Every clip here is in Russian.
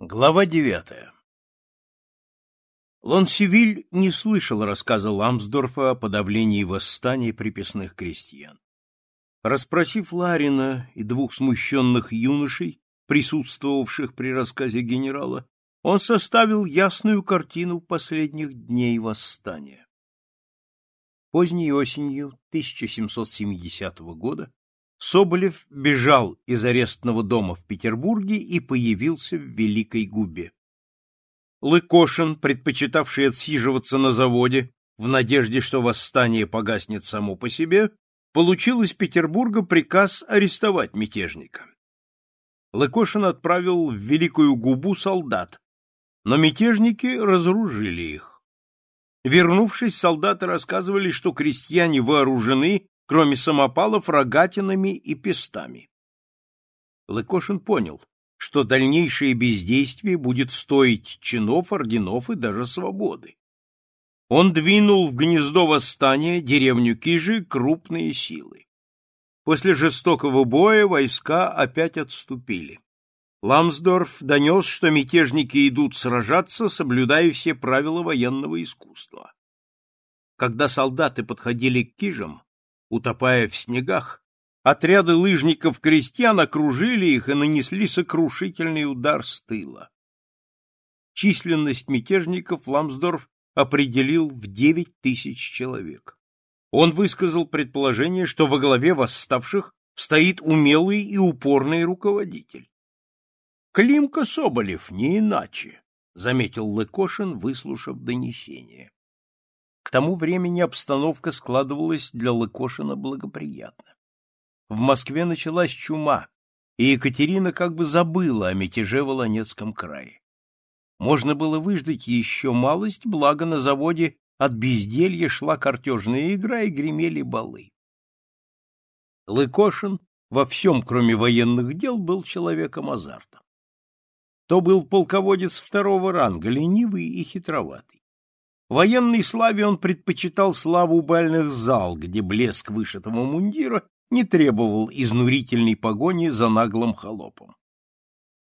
Глава девятая Лансивиль не слышал рассказа Ламсдорфа о подавлении восстаний приписных крестьян. Распросив Ларина и двух смущенных юношей, присутствовавших при рассказе генерала, он составил ясную картину последних дней восстания. Поздней осенью 1770 года Соболев бежал из арестного дома в Петербурге и появился в Великой Губе. Лыкошин, предпочитавший отсиживаться на заводе в надежде, что восстание погаснет само по себе, получил из Петербурга приказ арестовать мятежника. Лыкошин отправил в Великую Губу солдат, но мятежники разоружили их. Вернувшись, солдаты рассказывали, что крестьяне вооружены кроме самопалов, рогатинами и пестами. Лыкошин понял, что дальнейшее бездействие будет стоить чинов, орденов и даже свободы. Он двинул в гнездо восстания деревню Кижи крупные силы. После жестокого боя войска опять отступили. Ламсдорф донес, что мятежники идут сражаться, соблюдая все правила военного искусства. Когда солдаты подходили к Кижам, Утопая в снегах, отряды лыжников-крестьян окружили их и нанесли сокрушительный удар с тыла. Численность мятежников Ламсдорф определил в 9 тысяч человек. Он высказал предположение, что во главе восставших стоит умелый и упорный руководитель. Климка Соболев не иначе, заметил Лыкошин, выслушав донесение. К тому времени обстановка складывалась для Лыкошина благоприятно. В Москве началась чума, и Екатерина как бы забыла о мятеже в Олонецком крае. Можно было выждать еще малость, благо на заводе от безделья шла картежная игра и гремели балы. Лыкошин во всем, кроме военных дел, был человеком азарта. То был полководец второго ранга, ленивый и хитроватый. Военной славе он предпочитал славу бальных зал, где блеск вышитого мундира не требовал изнурительной погони за наглым холопом.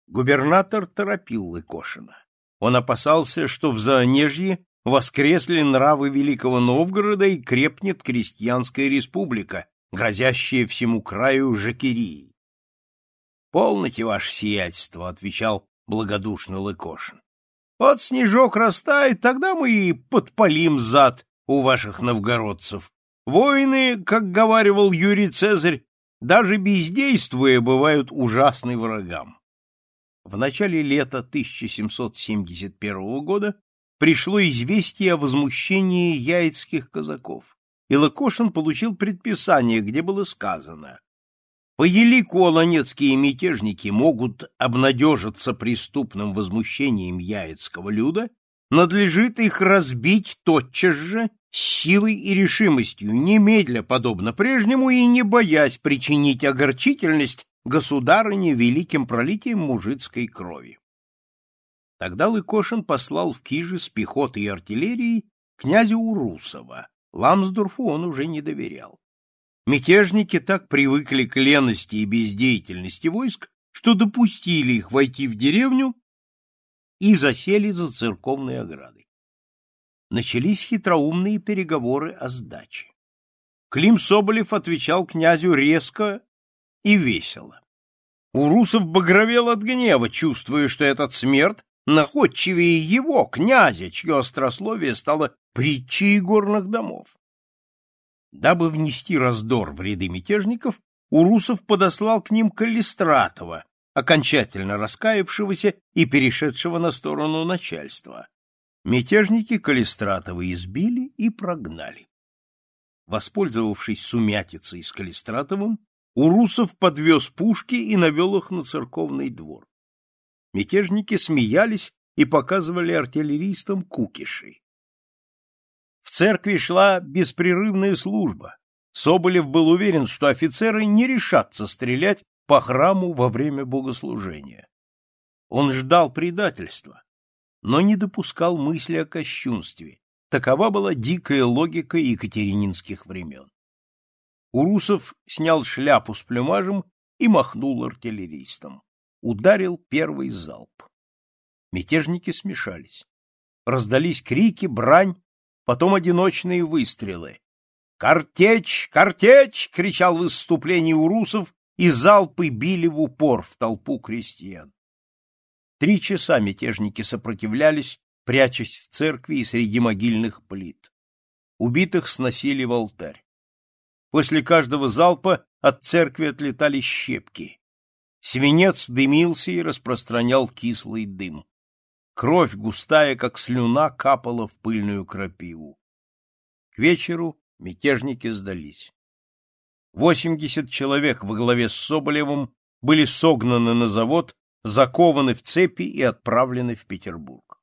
Губернатор торопил Лыкошина. Он опасался, что в Заонежье воскресли нравы Великого Новгорода и крепнет крестьянская республика, грозящая всему краю Жакирией. — Полноте, ваше сиятельство, — отвечал благодушно Лыкошин. Вот снежок растает, тогда мы и подпалим зад у ваших новгородцев. Воины, как говаривал Юрий Цезарь, даже бездействуя, бывают ужасны врагам. В начале лета 1771 года пришло известие о возмущении яицких казаков, и Лакошин получил предписание, где было сказано Поели колонецкие мятежники могут обнадежиться преступным возмущением яицкого люда, надлежит их разбить тотчас же с силой и решимостью, немедля, подобно прежнему, и не боясь причинить огорчительность государыне великим пролитием мужицкой крови. Тогда Лыкошин послал в Кижи с пехотой и артиллерией князя Урусова. Ламсдорфу он уже не доверял. Мятежники так привыкли к лености и бездеятельности войск, что допустили их войти в деревню и засели за церковной оградой. Начались хитроумные переговоры о сдаче. Клим Соболев отвечал князю резко и весело. Урусов багровел от гнева, чувствуя, что этот смерть находчивее его, князя, чье острословие стало притчей горных домов. Дабы внести раздор в ряды мятежников, Урусов подослал к ним Калистратова, окончательно раскаявшегося и перешедшего на сторону начальства. Мятежники Калистратова избили и прогнали. Воспользовавшись сумятицей с Калистратовым, Урусов подвез пушки и навел их на церковный двор. Мятежники смеялись и показывали артиллеристам кукиши. В церкви шла беспрерывная служба. Соболев был уверен, что офицеры не решатся стрелять по храму во время богослужения. Он ждал предательства, но не допускал мысли о кощунстве. Такова была дикая логика екатерининских времен. Урусов снял шляпу с плюмажем и махнул артиллеристам. Ударил первый залп. Мятежники смешались. Раздались крики, брань потом одиночные выстрелы. «Картечь! Картечь!» — кричал в выступлении у русов, и залпы били в упор в толпу крестьян. Три часа мятежники сопротивлялись, прячась в церкви и среди могильных плит. Убитых сносили в алтарь. После каждого залпа от церкви отлетали щепки. Свинец дымился и распространял кислый дым. Кровь, густая, как слюна, капала в пыльную крапиву. К вечеру мятежники сдались. Восемьдесят человек во главе с Соболевым были согнаны на завод, закованы в цепи и отправлены в Петербург.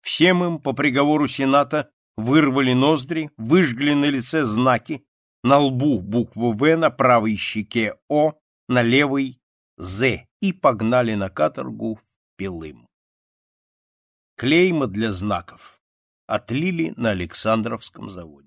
Всем им по приговору Сената вырвали ноздри, выжгли на лице знаки, на лбу букву «В», на правой щеке «О», на левой «З» и погнали на каторгу в Пилым клейма для знаков отлили на Александровском заводе.